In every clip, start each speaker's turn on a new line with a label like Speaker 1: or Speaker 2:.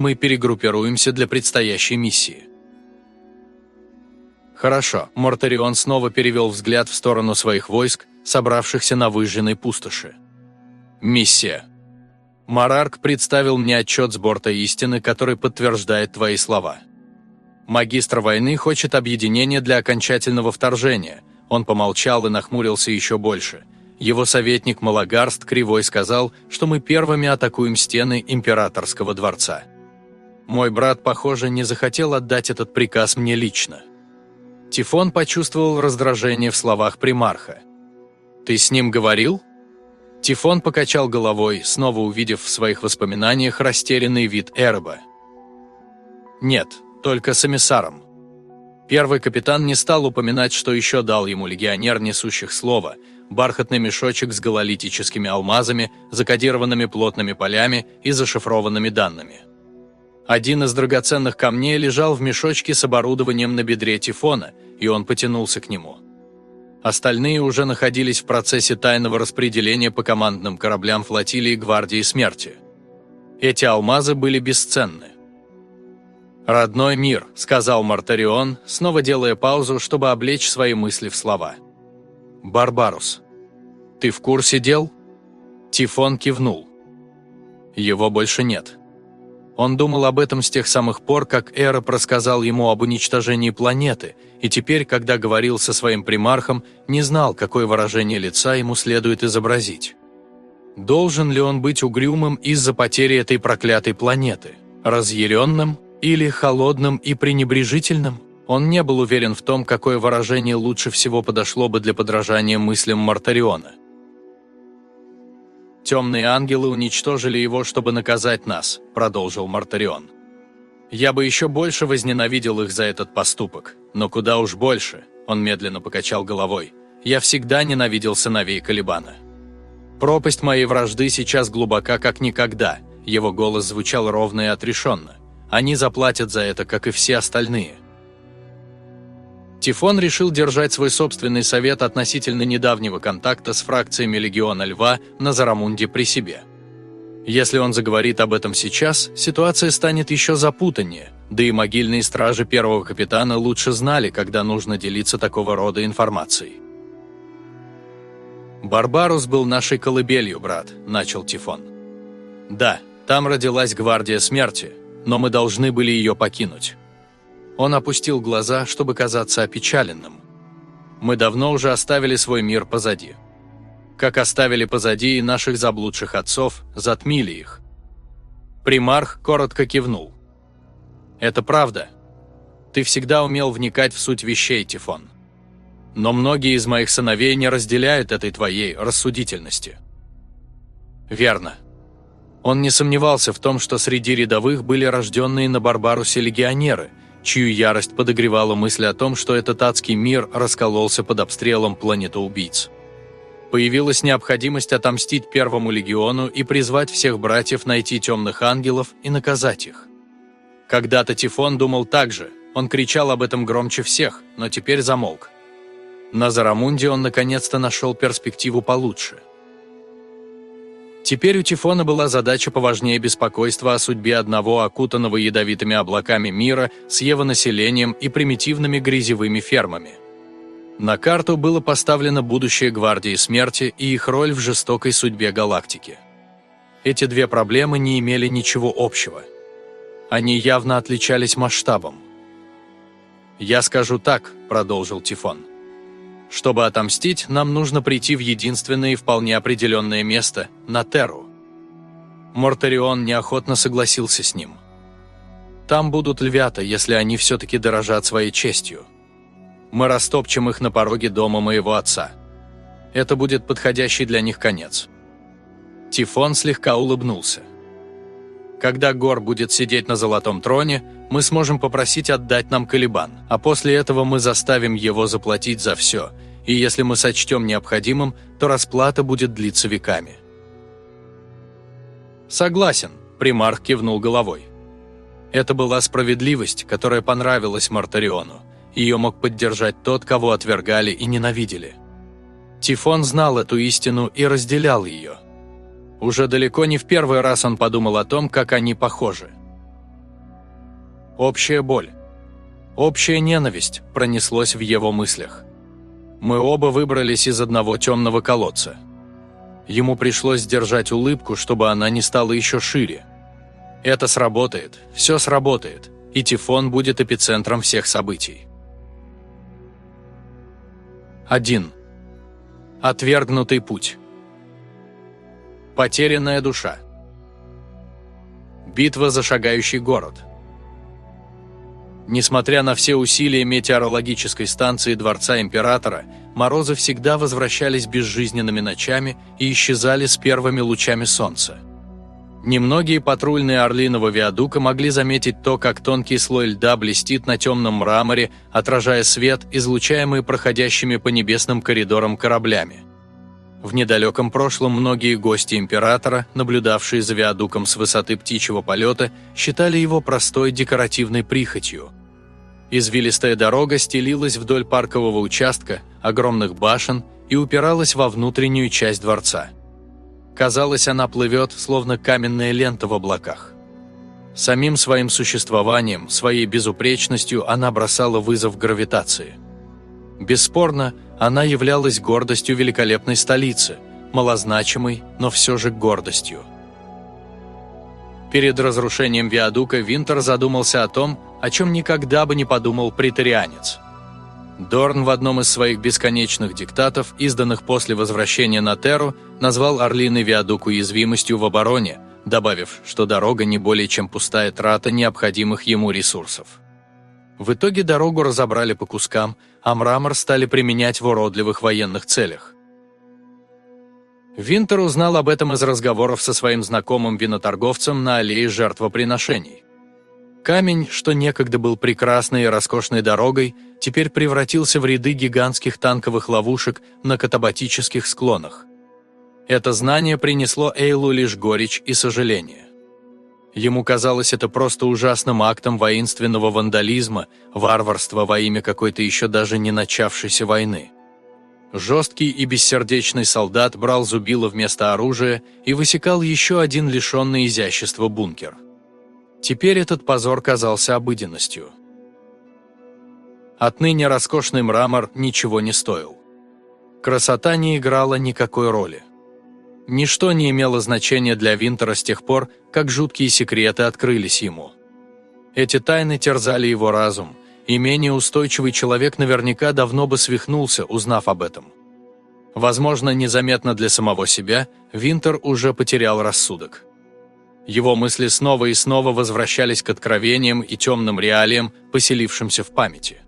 Speaker 1: Мы перегруппируемся для предстоящей миссии. Хорошо, Мортарион снова перевел взгляд в сторону своих войск, собравшихся на выжженной пустоши. Миссия. Марарк представил мне отчет с борта истины, который подтверждает твои слова. Магистр войны хочет объединения для окончательного вторжения. Он помолчал и нахмурился еще больше. Его советник Малагарст кривой сказал, что мы первыми атакуем стены императорского дворца. Мой брат, похоже, не захотел отдать этот приказ мне лично. Тифон почувствовал раздражение в словах примарха. «Ты с ним говорил?» Тифон покачал головой, снова увидев в своих воспоминаниях растерянный вид Эреба. «Нет, только с эмиссаром». Первый капитан не стал упоминать, что еще дал ему легионер несущих слова, бархатный мешочек с гололитическими алмазами, закодированными плотными полями и зашифрованными данными. Один из драгоценных камней лежал в мешочке с оборудованием на бедре Тифона, и он потянулся к нему. Остальные уже находились в процессе тайного распределения по командным кораблям флотилии Гвардии Смерти. Эти алмазы были бесценны. «Родной мир», — сказал Мартарион, снова делая паузу, чтобы облечь свои мысли в слова. «Барбарус, ты в курсе дел?» Тифон кивнул. «Его больше нет». Он думал об этом с тех самых пор, как Эроп рассказал ему об уничтожении планеты, и теперь, когда говорил со своим примархом, не знал, какое выражение лица ему следует изобразить. Должен ли он быть угрюмым из-за потери этой проклятой планеты? Разъяренным или холодным и пренебрежительным? Он не был уверен в том, какое выражение лучше всего подошло бы для подражания мыслям Мартариона. «Темные ангелы уничтожили его, чтобы наказать нас», – продолжил Мартарион. «Я бы еще больше возненавидел их за этот поступок, но куда уж больше», – он медленно покачал головой. «Я всегда ненавидел сыновей Калибана. Пропасть моей вражды сейчас глубока, как никогда», – его голос звучал ровно и отрешенно. «Они заплатят за это, как и все остальные». Тифон решил держать свой собственный совет относительно недавнего контакта с фракциями Легиона Льва на Зарамунде при себе. Если он заговорит об этом сейчас, ситуация станет еще запутаннее, да и могильные стражи первого капитана лучше знали, когда нужно делиться такого рода информацией. «Барбарус был нашей колыбелью, брат», – начал Тифон. «Да, там родилась гвардия смерти, но мы должны были ее покинуть. Он опустил глаза, чтобы казаться опечаленным. «Мы давно уже оставили свой мир позади. Как оставили позади и наших заблудших отцов, затмили их». Примарх коротко кивнул. «Это правда. Ты всегда умел вникать в суть вещей, Тифон. Но многие из моих сыновей не разделяют этой твоей рассудительности». «Верно», он не сомневался в том, что среди рядовых были рожденные на Барбарусе легионеры, чью ярость подогревала мысль о том, что этот адский мир раскололся под обстрелом планетоубийц. Появилась необходимость отомстить Первому легиону и призвать всех братьев найти темных ангелов и наказать их. Когда-то Тифон думал так же, он кричал об этом громче всех, но теперь замолк. На Зарамунде он наконец-то нашел перспективу получше – Теперь у Тифона была задача поважнее беспокойства о судьбе одного окутанного ядовитыми облаками мира с его населением и примитивными грязевыми фермами. На карту было поставлено будущее Гвардии Смерти и их роль в жестокой судьбе галактики. Эти две проблемы не имели ничего общего. Они явно отличались масштабом. «Я скажу так», – продолжил Тифон. Чтобы отомстить, нам нужно прийти в единственное и вполне определенное место – на Терру. Мортарион неохотно согласился с ним. Там будут львята, если они все-таки дорожат своей честью. Мы растопчем их на пороге дома моего отца. Это будет подходящий для них конец. Тифон слегка улыбнулся. Когда Гор будет сидеть на золотом троне, мы сможем попросить отдать нам Калибан, а после этого мы заставим его заплатить за все, и если мы сочтем необходимым, то расплата будет длиться веками. «Согласен», – примарх кивнул головой. Это была справедливость, которая понравилась Мартариону. Ее мог поддержать тот, кого отвергали и ненавидели. Тифон знал эту истину и разделял ее. Уже далеко не в первый раз он подумал о том, как они похожи. Общая боль. Общая ненависть пронеслось в его мыслях. Мы оба выбрались из одного темного колодца. Ему пришлось сдержать улыбку, чтобы она не стала еще шире. Это сработает, все сработает, и Тифон будет эпицентром всех событий. 1. Отвергнутый путь. Потерянная душа. Битва за шагающий город. Несмотря на все усилия метеорологической станции Дворца Императора, морозы всегда возвращались безжизненными ночами и исчезали с первыми лучами солнца. Немногие патрульные Орлиного виадука могли заметить то, как тонкий слой льда блестит на темном мраморе, отражая свет, излучаемый проходящими по небесным коридорам кораблями. В недалеком прошлом многие гости императора, наблюдавшие за виадуком с высоты птичьего полета, считали его простой декоративной прихотью. Извилистая дорога стелилась вдоль паркового участка, огромных башен и упиралась во внутреннюю часть дворца. Казалось, она плывет, словно каменная лента в облаках. Самим своим существованием, своей безупречностью она бросала вызов гравитации. Бесспорно, она являлась гордостью великолепной столицы, малозначимой, но все же гордостью. Перед разрушением Виадука Винтер задумался о том, о чем никогда бы не подумал притарианец – Дорн в одном из своих бесконечных диктатов, изданных после возвращения на Терру, назвал Орлиный виадук уязвимостью в обороне, добавив, что дорога не более чем пустая трата необходимых ему ресурсов. В итоге дорогу разобрали по кускам, а мрамор стали применять в уродливых военных целях. Винтер узнал об этом из разговоров со своим знакомым виноторговцем на аллее жертвоприношений. Камень, что некогда был прекрасной и роскошной дорогой, теперь превратился в ряды гигантских танковых ловушек на катабатических склонах. Это знание принесло Эйлу лишь горечь и сожаление. Ему казалось это просто ужасным актом воинственного вандализма, варварства во имя какой-то еще даже не начавшейся войны. Жесткий и бессердечный солдат брал зубило вместо оружия и высекал еще один лишенный изящества бункер – Теперь этот позор казался обыденностью. Отныне роскошный мрамор ничего не стоил. Красота не играла никакой роли. Ничто не имело значения для Винтера с тех пор, как жуткие секреты открылись ему. Эти тайны терзали его разум, и менее устойчивый человек наверняка давно бы свихнулся, узнав об этом. Возможно, незаметно для самого себя, Винтер уже потерял рассудок. Его мысли снова и снова возвращались к откровениям и темным реалиям, поселившимся в памяти.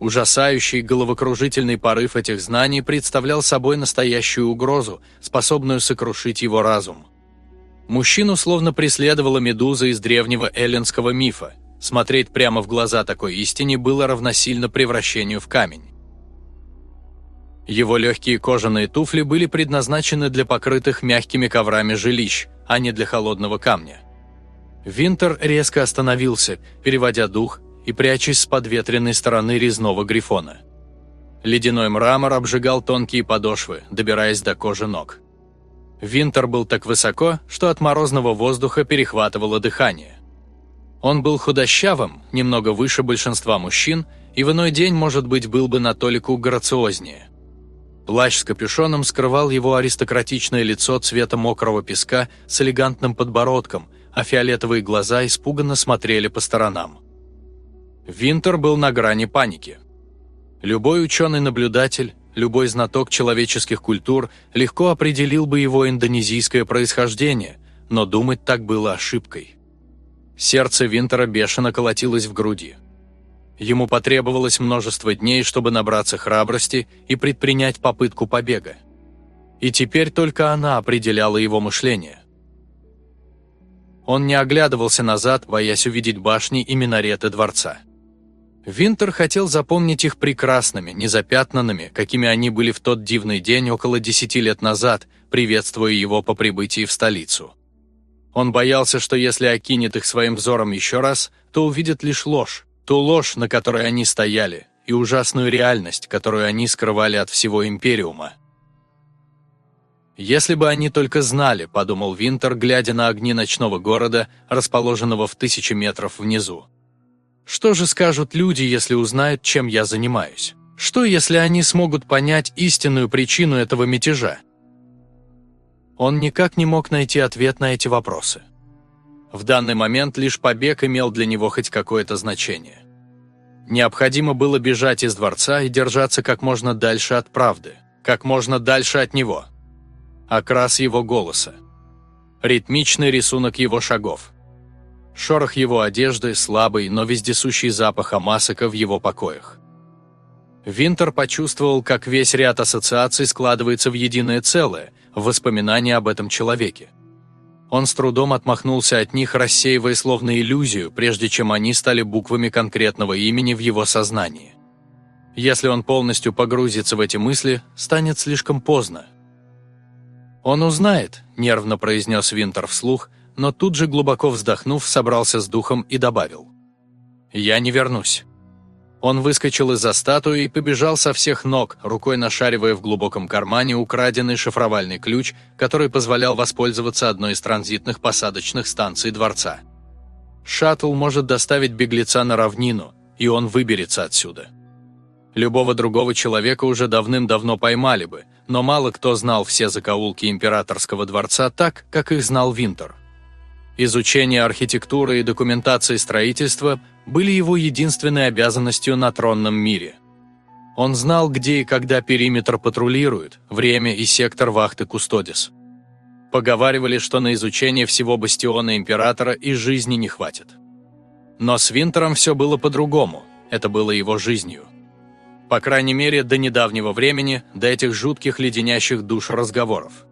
Speaker 1: Ужасающий головокружительный порыв этих знаний представлял собой настоящую угрозу, способную сокрушить его разум. Мужчину словно преследовала медуза из древнего эллинского мифа. Смотреть прямо в глаза такой истине было равносильно превращению в камень. Его легкие кожаные туфли были предназначены для покрытых мягкими коврами жилищ, а не для холодного камня. Винтер резко остановился, переводя дух и прячась с подветренной стороны резного грифона. Ледяной мрамор обжигал тонкие подошвы, добираясь до кожи ног. Винтер был так высоко, что от морозного воздуха перехватывало дыхание. Он был худощавым, немного выше большинства мужчин, и в иной день, может быть, был бы на толику грациознее. Плащ с капюшоном скрывал его аристократичное лицо цвета мокрого песка с элегантным подбородком, а фиолетовые глаза испуганно смотрели по сторонам. Винтер был на грани паники. Любой ученый-наблюдатель, любой знаток человеческих культур легко определил бы его индонезийское происхождение, но думать так было ошибкой. Сердце Винтера бешено колотилось в груди. Ему потребовалось множество дней, чтобы набраться храбрости и предпринять попытку побега. И теперь только она определяла его мышление. Он не оглядывался назад, боясь увидеть башни и минареты дворца. Винтер хотел запомнить их прекрасными, незапятнанными, какими они были в тот дивный день около десяти лет назад, приветствуя его по прибытии в столицу. Он боялся, что если окинет их своим взором еще раз, то увидит лишь ложь, Ту ложь, на которой они стояли, и ужасную реальность, которую они скрывали от всего Империума. «Если бы они только знали», – подумал Винтер, глядя на огни ночного города, расположенного в тысячи метров внизу. Что же скажут люди, если узнают, чем я занимаюсь? Что, если они смогут понять истинную причину этого мятежа? Он никак не мог найти ответ на эти вопросы. В данный момент лишь побег имел для него хоть какое-то значение. Необходимо было бежать из дворца и держаться как можно дальше от правды, как можно дальше от него. Окрас его голоса. Ритмичный рисунок его шагов. Шорох его одежды, слабый, но вездесущий запах амасака в его покоях. Винтер почувствовал, как весь ряд ассоциаций складывается в единое целое, воспоминания об этом человеке. Он с трудом отмахнулся от них, рассеивая словно иллюзию, прежде чем они стали буквами конкретного имени в его сознании. Если он полностью погрузится в эти мысли, станет слишком поздно. «Он узнает», – нервно произнес Винтер вслух, но тут же, глубоко вздохнув, собрался с духом и добавил. «Я не вернусь». Он выскочил из-за статуи и побежал со всех ног, рукой нашаривая в глубоком кармане украденный шифровальный ключ, который позволял воспользоваться одной из транзитных посадочных станций дворца. Шаттл может доставить беглеца на равнину, и он выберется отсюда. Любого другого человека уже давным-давно поймали бы, но мало кто знал все закоулки императорского дворца так, как их знал Винтер. Изучение архитектуры и документации строительства были его единственной обязанностью на тронном мире. Он знал, где и когда периметр патрулирует, время и сектор вахты Кустодис. Поговаривали, что на изучение всего бастиона Императора и жизни не хватит. Но с Винтером все было по-другому, это было его жизнью. По крайней мере, до недавнего времени, до этих жутких леденящих душ разговоров.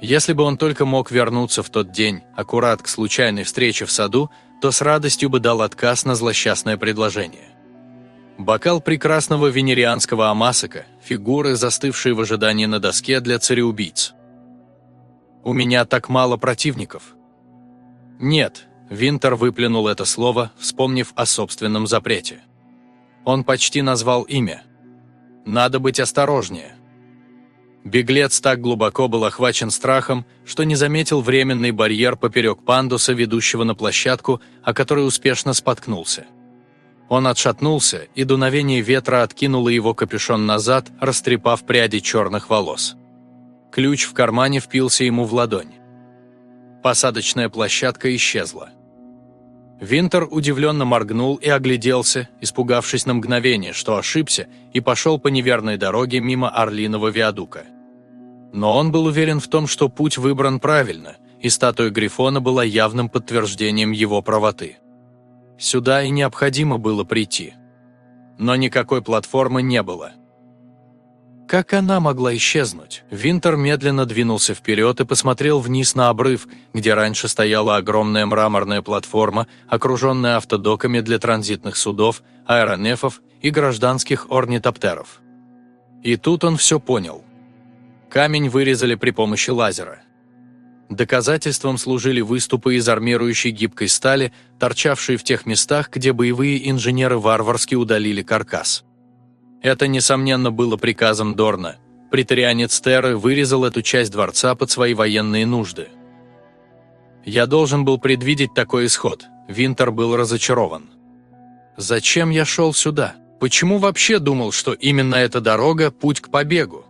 Speaker 1: Если бы он только мог вернуться в тот день, аккурат к случайной встрече в саду, то с радостью бы дал отказ на злосчастное предложение. Бокал прекрасного венерианского амасака, фигуры, застывшие в ожидании на доске для цареубийц. «У меня так мало противников». «Нет», — Винтер выплюнул это слово, вспомнив о собственном запрете. Он почти назвал имя. «Надо быть осторожнее». Беглец так глубоко был охвачен страхом, что не заметил временный барьер поперек пандуса, ведущего на площадку, о которой успешно споткнулся. Он отшатнулся, и дуновение ветра откинуло его капюшон назад, растрепав пряди черных волос. Ключ в кармане впился ему в ладонь. Посадочная площадка исчезла. Винтер удивленно моргнул и огляделся, испугавшись на мгновение, что ошибся, и пошел по неверной дороге мимо Орлиного виадука. Но он был уверен в том, что путь выбран правильно, и статуя Грифона была явным подтверждением его правоты. Сюда и необходимо было прийти. Но никакой платформы не было. Как она могла исчезнуть? Винтер медленно двинулся вперед и посмотрел вниз на обрыв, где раньше стояла огромная мраморная платформа, окруженная автодоками для транзитных судов, аэронефов и гражданских орнитоптеров. И тут он все понял. Камень вырезали при помощи лазера. Доказательством служили выступы из армирующей гибкой стали, торчавшие в тех местах, где боевые инженеры варварски удалили каркас. Это, несомненно, было приказом Дорна. Притарианец Терры вырезал эту часть дворца под свои военные нужды. Я должен был предвидеть такой исход. Винтер был разочарован. Зачем я шел сюда? Почему вообще думал, что именно эта дорога – путь к побегу?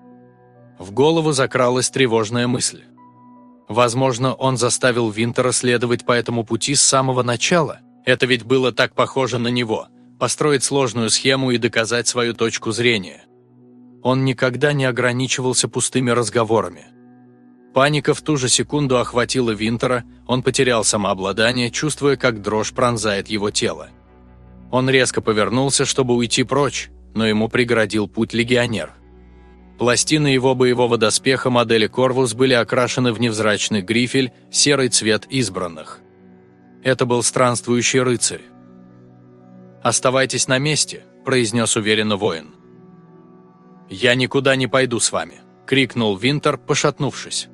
Speaker 1: В голову закралась тревожная мысль. Возможно, он заставил Винтера следовать по этому пути с самого начала. Это ведь было так похоже на него – построить сложную схему и доказать свою точку зрения. Он никогда не ограничивался пустыми разговорами. Паника в ту же секунду охватила Винтера, он потерял самообладание, чувствуя, как дрожь пронзает его тело. Он резко повернулся, чтобы уйти прочь, но ему преградил путь легионер – Пластины его боевого доспеха модели «Корвус» были окрашены в невзрачный грифель, серый цвет избранных. Это был странствующий рыцарь. «Оставайтесь на месте», – произнес уверенно воин. «Я никуда не пойду с вами», – крикнул Винтер, пошатнувшись.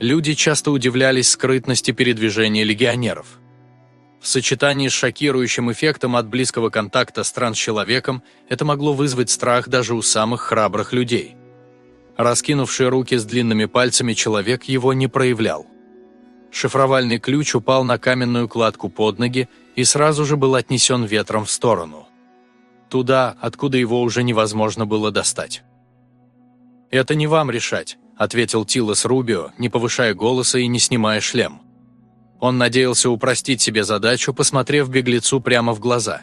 Speaker 1: Люди часто удивлялись скрытности передвижения легионеров. В сочетании с шокирующим эффектом от близкого контакта с транс-человеком это могло вызвать страх даже у самых храбрых людей. Раскинувший руки с длинными пальцами человек его не проявлял. Шифровальный ключ упал на каменную кладку под ноги, и сразу же был отнесен ветром в сторону. Туда, откуда его уже невозможно было достать. «Это не вам решать», – ответил Тилос Рубио, не повышая голоса и не снимая шлем. Он надеялся упростить себе задачу, посмотрев беглецу прямо в глаза.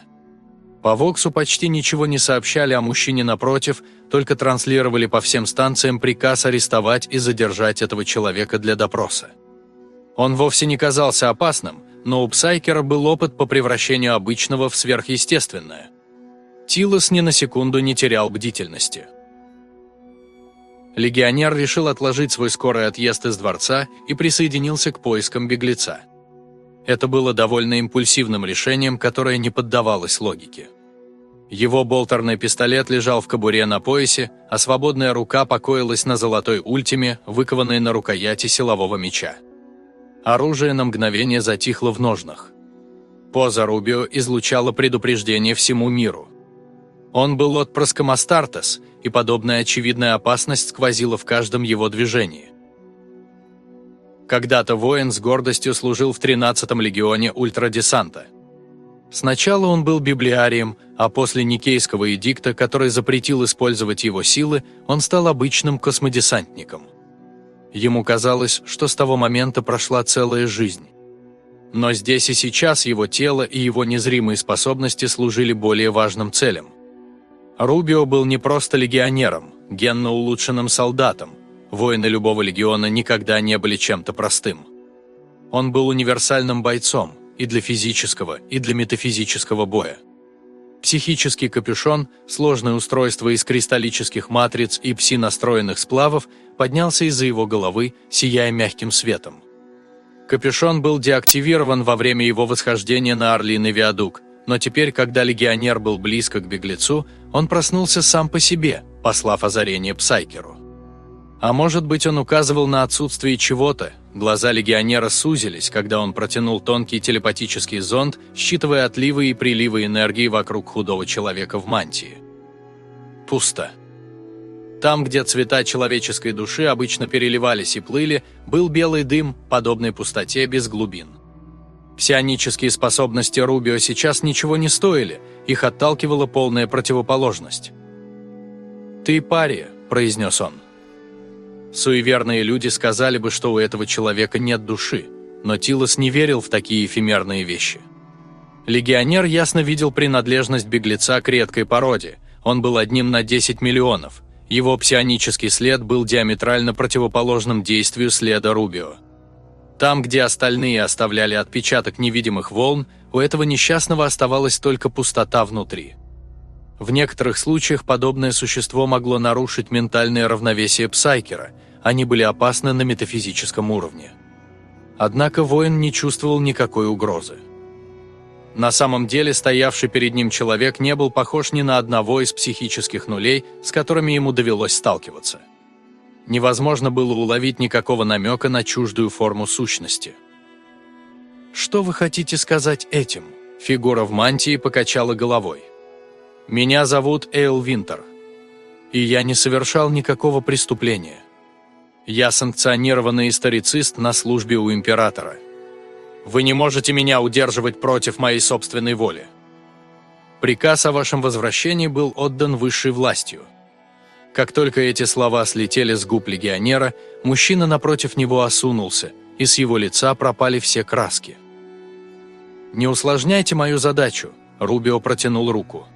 Speaker 1: По Воксу почти ничего не сообщали о мужчине напротив, только транслировали по всем станциям приказ арестовать и задержать этого человека для допроса. Он вовсе не казался опасным, но у Псайкера был опыт по превращению обычного в сверхъестественное. Тилос ни на секунду не терял бдительности. Легионер решил отложить свой скорый отъезд из дворца и присоединился к поискам беглеца. Это было довольно импульсивным решением, которое не поддавалось логике. Его болтерный пистолет лежал в кобуре на поясе, а свободная рука покоилась на золотой ультиме, выкованной на рукояти силового меча. Оружие на мгновение затихло в ножнах. Поза Рубио излучала предупреждение всему миру. Он был отпрыском Астартес, и подобная очевидная опасность сквозила в каждом его движении. Когда-то воин с гордостью служил в 13-м легионе ультрадесанта. Сначала он был библиарием, а после Никейского эдикта, который запретил использовать его силы, он стал обычным космодесантником. Ему казалось, что с того момента прошла целая жизнь. Но здесь и сейчас его тело и его незримые способности служили более важным целям. Рубио был не просто легионером, генно улучшенным солдатом. Воины любого легиона никогда не были чем-то простым. Он был универсальным бойцом и для физического, и для метафизического боя. Психический капюшон, сложное устройство из кристаллических матриц и пси-настроенных сплавов, поднялся из-за его головы, сияя мягким светом. Капюшон был деактивирован во время его восхождения на Орлиный виадук, но теперь, когда легионер был близко к беглецу, он проснулся сам по себе, послав озарение Псайкеру. А может быть, он указывал на отсутствие чего-то, глаза легионера сузились, когда он протянул тонкий телепатический зонд, считывая отливы и приливы энергии вокруг худого человека в мантии. Пусто. Там, где цвета человеческой души обычно переливались и плыли, был белый дым, подобный пустоте без глубин. Псионические способности Рубио сейчас ничего не стоили, их отталкивала полная противоположность. «Ты пария», – произнес он. Суеверные люди сказали бы, что у этого человека нет души, но Тилос не верил в такие эфемерные вещи. Легионер ясно видел принадлежность беглеца к редкой породе, он был одним на 10 миллионов, его псионический след был диаметрально противоположным действию следа Рубио. Там, где остальные оставляли отпечаток невидимых волн, у этого несчастного оставалась только пустота внутри. В некоторых случаях подобное существо могло нарушить ментальное равновесие Псайкера, они были опасны на метафизическом уровне. Однако воин не чувствовал никакой угрозы. На самом деле стоявший перед ним человек не был похож ни на одного из психических нулей, с которыми ему довелось сталкиваться. Невозможно было уловить никакого намека на чуждую форму сущности. «Что вы хотите сказать этим?» Фигура в мантии покачала головой. Меня зовут Эйл Винтер, и я не совершал никакого преступления. Я санкционированный историцист на службе у императора. Вы не можете меня удерживать против моей собственной воли. Приказ о вашем возвращении был отдан высшей властью. Как только эти слова слетели с губ легионера, мужчина напротив него осунулся, и с его лица пропали все краски. «Не усложняйте мою задачу», – Рубио протянул руку.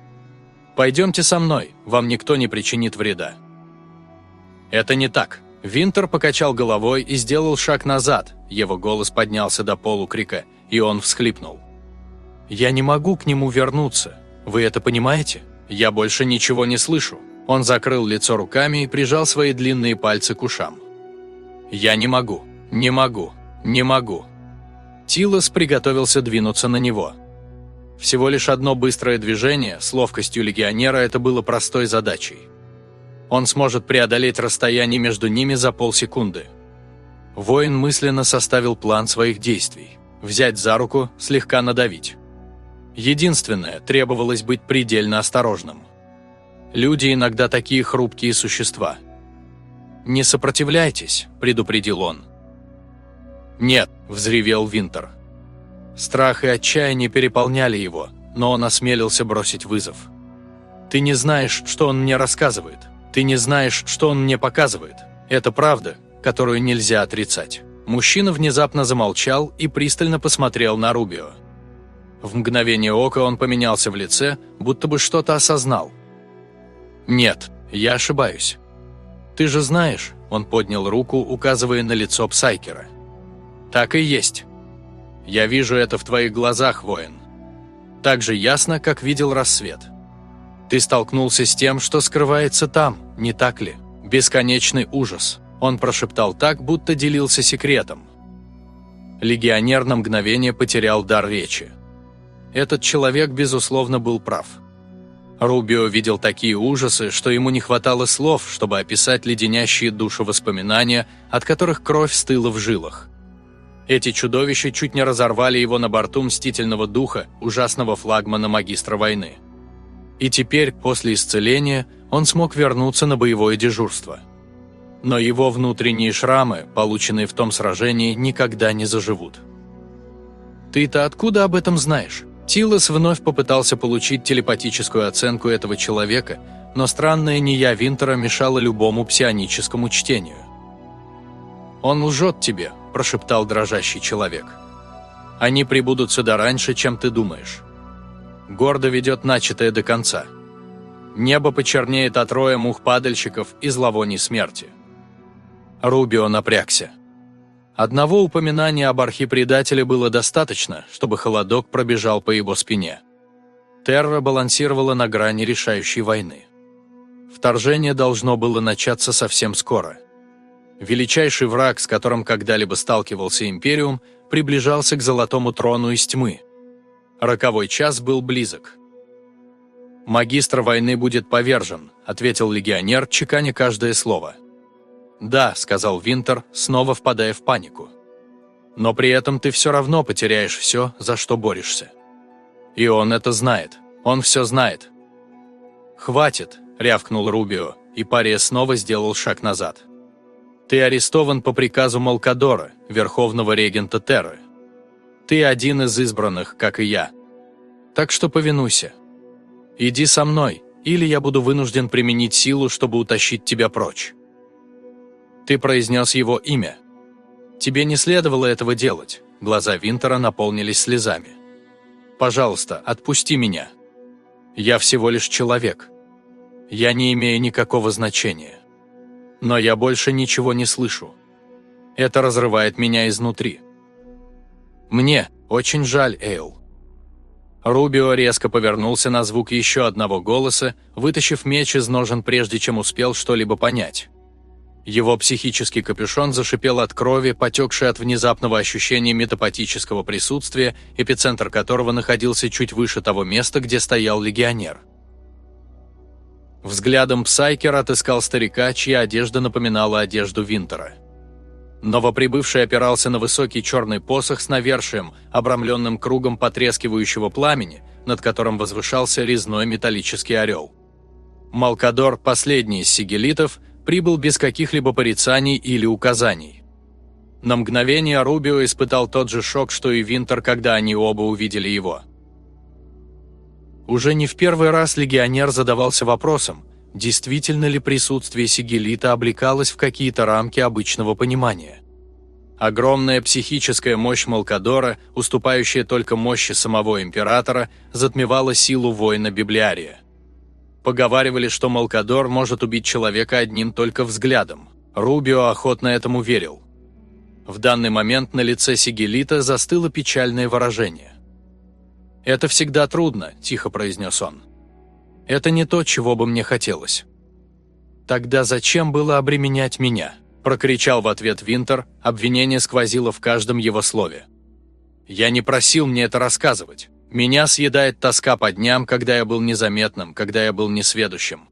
Speaker 1: «Пойдемте со мной, вам никто не причинит вреда». «Это не так». Винтер покачал головой и сделал шаг назад, его голос поднялся до полукрика, и он всхлипнул. «Я не могу к нему вернуться, вы это понимаете? Я больше ничего не слышу». Он закрыл лицо руками и прижал свои длинные пальцы к ушам. «Я не могу, не могу, не могу». Тилос приготовился двинуться на него – всего лишь одно быстрое движение с ловкостью легионера это было простой задачей. Он сможет преодолеть расстояние между ними за полсекунды. Воин мысленно составил план своих действий. Взять за руку, слегка надавить. Единственное, требовалось быть предельно осторожным. Люди иногда такие хрупкие существа. «Не сопротивляйтесь», – предупредил он. «Нет», – взревел Винтер. Страх и отчаяние переполняли его, но он осмелился бросить вызов. «Ты не знаешь, что он мне рассказывает. Ты не знаешь, что он мне показывает. Это правда, которую нельзя отрицать». Мужчина внезапно замолчал и пристально посмотрел на Рубио. В мгновение ока он поменялся в лице, будто бы что-то осознал. «Нет, я ошибаюсь. Ты же знаешь», – он поднял руку, указывая на лицо Псайкера. «Так и есть. Я вижу это в твоих глазах, воин. Так же ясно, как видел рассвет. Ты столкнулся с тем, что скрывается там, не так ли? Бесконечный ужас». Он прошептал так, будто делился секретом. Легионер на мгновение потерял дар речи. Этот человек, безусловно, был прав. Рубио видел такие ужасы, что ему не хватало слов, чтобы описать леденящие душу воспоминания, от которых кровь стыла в жилах. Эти чудовища чуть не разорвали его на борту мстительного духа, ужасного флагмана магистра войны. И теперь, после исцеления, он смог вернуться на боевое дежурство. Но его внутренние шрамы, полученные в том сражении, никогда не заживут. «Ты-то откуда об этом знаешь?» Тилос вновь попытался получить телепатическую оценку этого человека, но странная нея Винтера мешала любому псионическому чтению. «Он лжет тебе», – прошептал дрожащий человек. «Они прибудут сюда раньше, чем ты думаешь. Гордо ведет начатое до конца. Небо почернеет от роя мух-падальщиков и зловоний смерти». Рубио напрягся. Одного упоминания об архипредателе было достаточно, чтобы холодок пробежал по его спине. Терра балансировала на грани решающей войны. Вторжение должно было начаться совсем скоро. Величайший враг, с которым когда-либо сталкивался Империум, приближался к Золотому Трону из тьмы. Роковой час был близок. «Магистр войны будет повержен», — ответил легионер, чеканя каждое слово. «Да», – сказал Винтер, снова впадая в панику. «Но при этом ты все равно потеряешь все, за что борешься. И он это знает. Он все знает». «Хватит», – рявкнул Рубио, и Пария снова сделал шаг назад. «Ты арестован по приказу Малкадора, верховного регента Терры. Ты один из избранных, как и я. Так что повинуйся. Иди со мной, или я буду вынужден применить силу, чтобы утащить тебя прочь». Ты произнес его имя. Тебе не следовало этого делать. Глаза Винтера наполнились слезами. Пожалуйста, отпусти меня. Я всего лишь человек. Я не имею никакого значения. Но я больше ничего не слышу. Это разрывает меня изнутри. Мне очень жаль, Эйл. Рубио резко повернулся на звук еще одного голоса, вытащив меч из ножен прежде чем успел что-либо понять. Его психический капюшон зашипел от крови, потекшей от внезапного ощущения метапатического присутствия, эпицентр которого находился чуть выше того места, где стоял легионер. Взглядом Псайкер отыскал старика, чья одежда напоминала одежду Винтера. Новоприбывший опирался на высокий черный посох с навершием, обрамленным кругом потрескивающего пламени, над которым возвышался резной металлический орел. Малкадор, последний из сигелитов, прибыл без каких-либо порицаний или указаний. На мгновение Рубио испытал тот же шок, что и Винтер, когда они оба увидели его. Уже не в первый раз легионер задавался вопросом, действительно ли присутствие Сигелита облекалось в какие-то рамки обычного понимания. Огромная психическая мощь Малкадора, уступающая только мощи самого императора, затмевала силу воина Библиария. Поговаривали, что Малкадор может убить человека одним только взглядом. Рубио охотно этому верил. В данный момент на лице Сигелита застыло печальное выражение. «Это всегда трудно», – тихо произнес он. «Это не то, чего бы мне хотелось». «Тогда зачем было обременять меня?» – прокричал в ответ Винтер, обвинение сквозило в каждом его слове. «Я не просил мне это рассказывать. Меня съедает тоска по дням, когда я был незаметным, когда я был несведущим.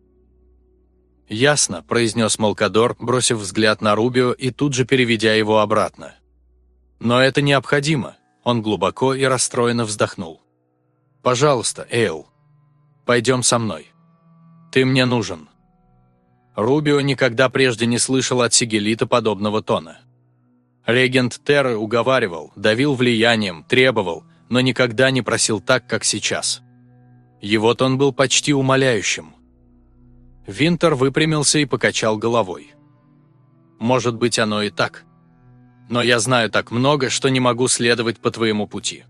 Speaker 1: «Ясно», – произнес Малкадор, бросив взгляд на Рубио и тут же переведя его обратно. «Но это необходимо», – он глубоко и расстроенно вздохнул. «Пожалуйста, Эйл, пойдем со мной. Ты мне нужен». Рубио никогда прежде не слышал от Сигелита подобного тона. Регент Терры уговаривал, давил влиянием, требовал – но никогда не просил так, как сейчас. И вот он был почти умоляющим. Винтер выпрямился и покачал головой. «Может быть, оно и так. Но я знаю так много, что не могу следовать по твоему пути».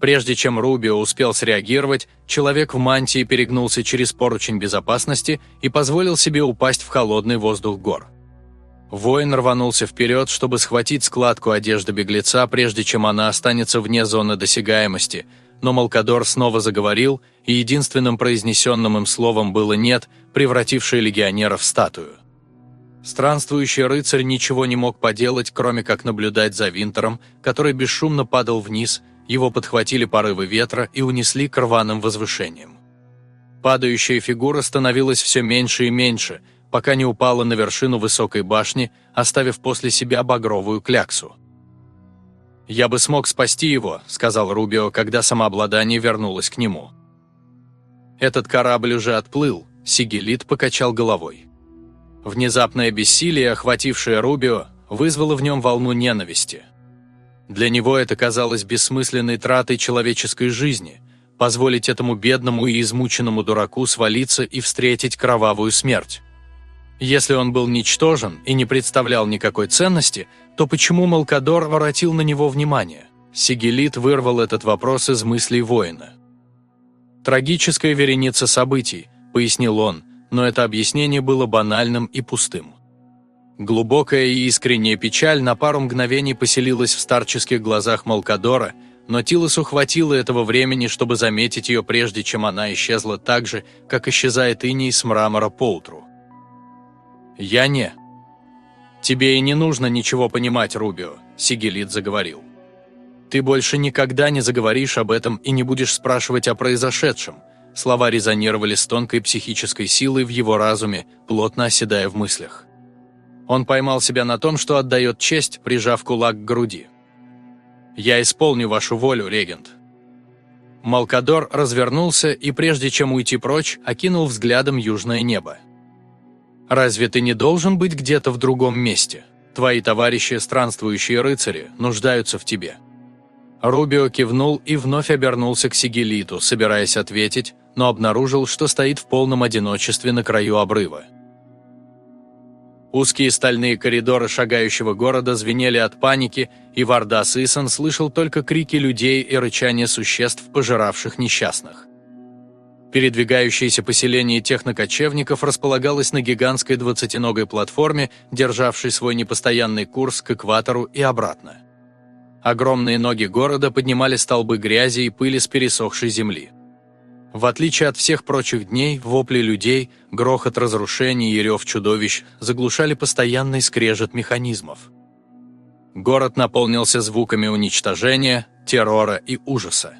Speaker 1: Прежде чем Рубио успел среагировать, человек в мантии перегнулся через поручень безопасности и позволил себе упасть в холодный воздух гор. Воин рванулся вперед, чтобы схватить складку одежды беглеца, прежде чем она останется вне зоны досягаемости, но Малкадор снова заговорил, и единственным произнесенным им словом было «нет», превратившее легионера в статую. Странствующий рыцарь ничего не мог поделать, кроме как наблюдать за Винтером, который бесшумно падал вниз, его подхватили порывы ветра и унесли к рваным возвышениям. Падающая фигура становилась все меньше и меньше, пока не упала на вершину высокой башни, оставив после себя багровую кляксу. «Я бы смог спасти его», — сказал Рубио, когда самообладание вернулось к нему. «Этот корабль уже отплыл», — Сигелит покачал головой. Внезапное бессилие, охватившее Рубио, вызвало в нем волну ненависти — для него это казалось бессмысленной тратой человеческой жизни – позволить этому бедному и измученному дураку свалиться и встретить кровавую смерть. Если он был ничтожен и не представлял никакой ценности, то почему Малкадор воротил на него внимание? Сигелит вырвал этот вопрос из мыслей воина. «Трагическая вереница событий», – пояснил он, но это объяснение было банальным и пустым. Глубокая и искренняя печаль на пару мгновений поселилась в старческих глазах Малкадора, но Тилосу хватило этого времени, чтобы заметить ее прежде, чем она исчезла так же, как исчезает иней с мрамора поутру. «Я не». «Тебе и не нужно ничего понимать, Рубио», – Сигелит заговорил. «Ты больше никогда не заговоришь об этом и не будешь спрашивать о произошедшем». Слова резонировали с тонкой психической силой в его разуме, плотно оседая в мыслях. Он поймал себя на том, что отдает честь, прижав кулак к груди. «Я исполню вашу волю, регент». Малкадор развернулся и, прежде чем уйти прочь, окинул взглядом южное небо. «Разве ты не должен быть где-то в другом месте? Твои товарищи, странствующие рыцари, нуждаются в тебе». Рубио кивнул и вновь обернулся к Сигелиту, собираясь ответить, но обнаружил, что стоит в полном одиночестве на краю обрыва. Узкие стальные коридоры шагающего города звенели от паники, и Вардас Исон слышал только крики людей и рычание существ, пожиравших несчастных. Передвигающееся поселение технокочевников располагалось на гигантской двадцатиногой платформе, державшей свой непостоянный курс к экватору и обратно. Огромные ноги города поднимали столбы грязи и пыли с пересохшей земли. В отличие от всех прочих дней, вопли людей, грохот разрушений и рев чудовищ заглушали постоянный скрежет механизмов. Город наполнился звуками уничтожения, террора и ужаса.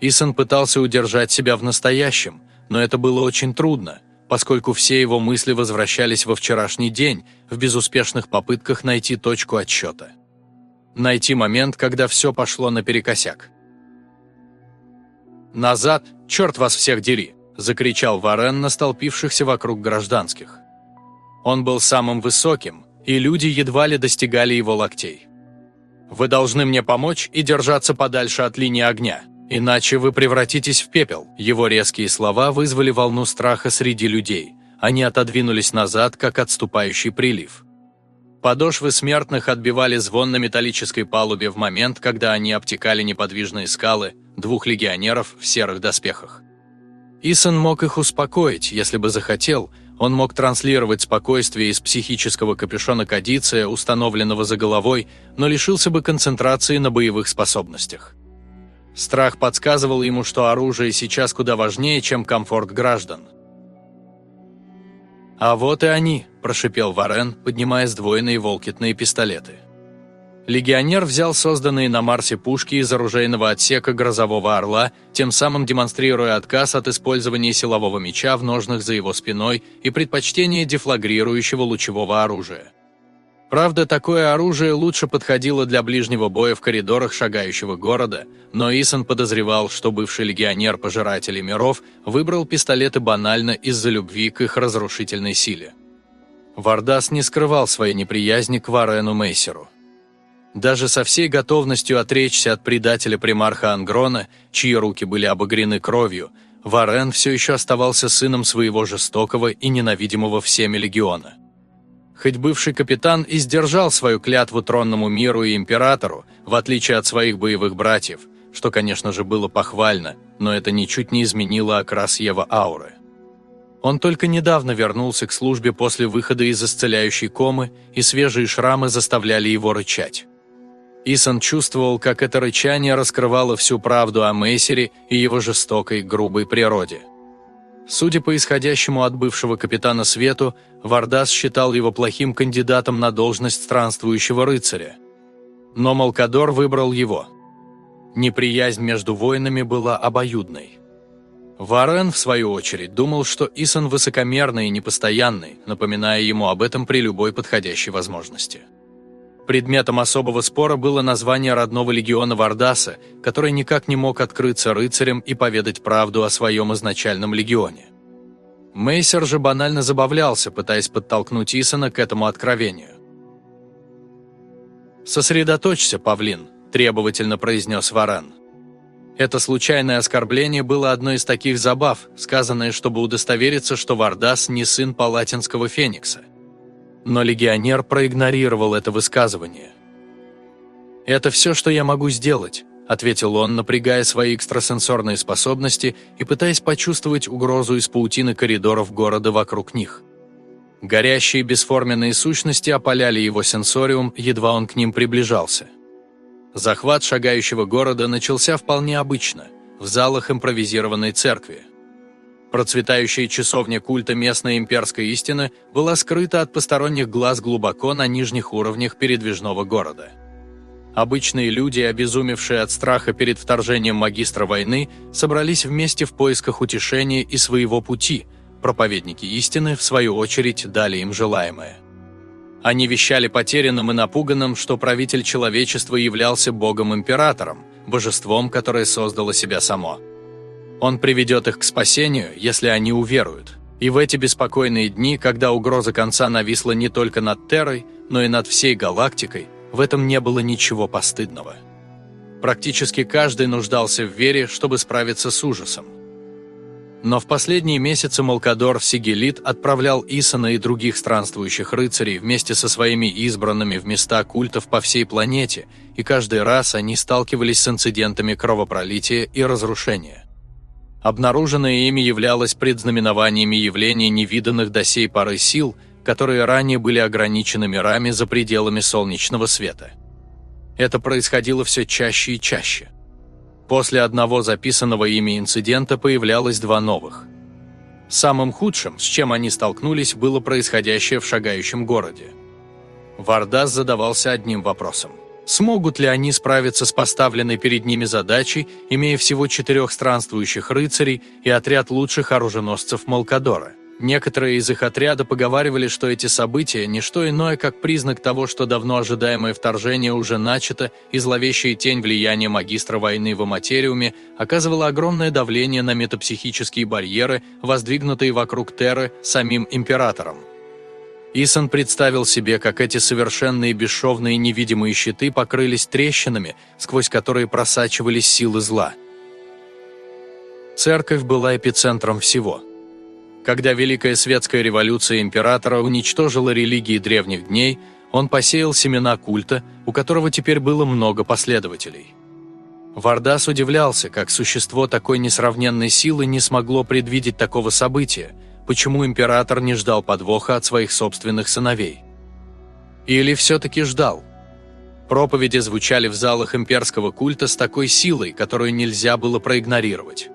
Speaker 1: Исон пытался удержать себя в настоящем, но это было очень трудно, поскольку все его мысли возвращались во вчерашний день в безуспешных попытках найти точку отсчета. Найти момент, когда все пошло наперекосяк. «Назад! Черт вас всех дери!» – закричал Варен на столпившихся вокруг гражданских. Он был самым высоким, и люди едва ли достигали его локтей. «Вы должны мне помочь и держаться подальше от линии огня, иначе вы превратитесь в пепел». Его резкие слова вызвали волну страха среди людей. Они отодвинулись назад, как отступающий прилив. Подошвы смертных отбивали звон на металлической палубе в момент, когда они обтекали неподвижные скалы – двух легионеров в серых доспехах. Исон мог их успокоить, если бы захотел, он мог транслировать спокойствие из психического капюшона Кадиция, установленного за головой, но лишился бы концентрации на боевых способностях. Страх подсказывал ему, что оружие сейчас куда важнее, чем комфорт граждан. «А вот и они», – прошипел Варен, поднимая сдвоенные волкетные пистолеты. Легионер взял созданные на Марсе пушки из оружейного отсека «Грозового орла», тем самым демонстрируя отказ от использования силового меча в ножнах за его спиной и предпочтение дефлагрирующего лучевого оружия. Правда, такое оружие лучше подходило для ближнего боя в коридорах шагающего города, но Исон подозревал, что бывший легионер Пожирателей миров выбрал пистолеты банально из-за любви к их разрушительной силе. Вардас не скрывал своей неприязни к Варену Мейсеру. Даже со всей готовностью отречься от предателя примарха Ангрона, чьи руки были обогрены кровью, Варен все еще оставался сыном своего жестокого и ненавидимого всеми легиона. Хоть бывший капитан и сдержал свою клятву тронному миру и императору, в отличие от своих боевых братьев, что, конечно же, было похвально, но это ничуть не изменило окрас Ева ауры. Он только недавно вернулся к службе после выхода из исцеляющей комы, и свежие шрамы заставляли его рычать. Исон чувствовал, как это рычание раскрывало всю правду о Мейсере и его жестокой, грубой природе. Судя по исходящему от бывшего капитана Свету, Вардас считал его плохим кандидатом на должность странствующего рыцаря. Но Малкадор выбрал его. Неприязнь между воинами была обоюдной. Варен, в свою очередь, думал, что Исон высокомерный и непостоянный, напоминая ему об этом при любой подходящей возможности. Предметом особого спора было название родного легиона Вардаса, который никак не мог открыться рыцарем и поведать правду о своем изначальном легионе. Мейсер же банально забавлялся, пытаясь подтолкнуть Исона к этому откровению. «Сосредоточься, павлин», – требовательно произнес Варан. Это случайное оскорбление было одной из таких забав, сказанное, чтобы удостовериться, что Вардас не сын палатинского феникса – но легионер проигнорировал это высказывание. «Это все, что я могу сделать», – ответил он, напрягая свои экстрасенсорные способности и пытаясь почувствовать угрозу из паутины коридоров города вокруг них. Горящие бесформенные сущности опаляли его сенсориум, едва он к ним приближался. Захват шагающего города начался вполне обычно, в залах импровизированной церкви. Процветающая часовня культа местной имперской истины была скрыта от посторонних глаз глубоко на нижних уровнях передвижного города. Обычные люди, обезумевшие от страха перед вторжением магистра войны, собрались вместе в поисках утешения и своего пути. Проповедники истины, в свою очередь, дали им желаемое. Они вещали потерянным и напуганным, что правитель человечества являлся богом-императором, божеством, которое создало себя само – он приведет их к спасению, если они уверуют. И в эти беспокойные дни, когда угроза конца нависла не только над Террой, но и над всей галактикой, в этом не было ничего постыдного. Практически каждый нуждался в вере, чтобы справиться с ужасом. Но в последние месяцы Малкадор Сигелит отправлял Исана и других странствующих рыцарей вместе со своими избранными в места культов по всей планете, и каждый раз они сталкивались с инцидентами кровопролития и разрушения. Обнаруженное ими являлось предзнаменованиями явления невиданных до сей поры сил, которые ранее были ограничены мирами за пределами солнечного света. Это происходило все чаще и чаще. После одного записанного ими инцидента появлялось два новых. Самым худшим, с чем они столкнулись, было происходящее в шагающем городе. Вардас задавался одним вопросом – Смогут ли они справиться с поставленной перед ними задачей, имея всего четырех странствующих рыцарей и отряд лучших оруженосцев Малкадора? Некоторые из их отряда поговаривали, что эти события – не что иное, как признак того, что давно ожидаемое вторжение уже начато, и зловещая тень влияния магистра войны в Аматериуме оказывала огромное давление на метапсихические барьеры, воздвигнутые вокруг Терры самим императором. Исон представил себе, как эти совершенные бесшовные невидимые щиты покрылись трещинами, сквозь которые просачивались силы зла. Церковь была эпицентром всего. Когда Великая Светская революция императора уничтожила религии древних дней, он посеял семена культа, у которого теперь было много последователей. Вардас удивлялся, как существо такой несравненной силы не смогло предвидеть такого события – почему император не ждал подвоха от своих собственных сыновей. Или все-таки ждал? Проповеди звучали в залах имперского культа с такой силой, которую нельзя было проигнорировать.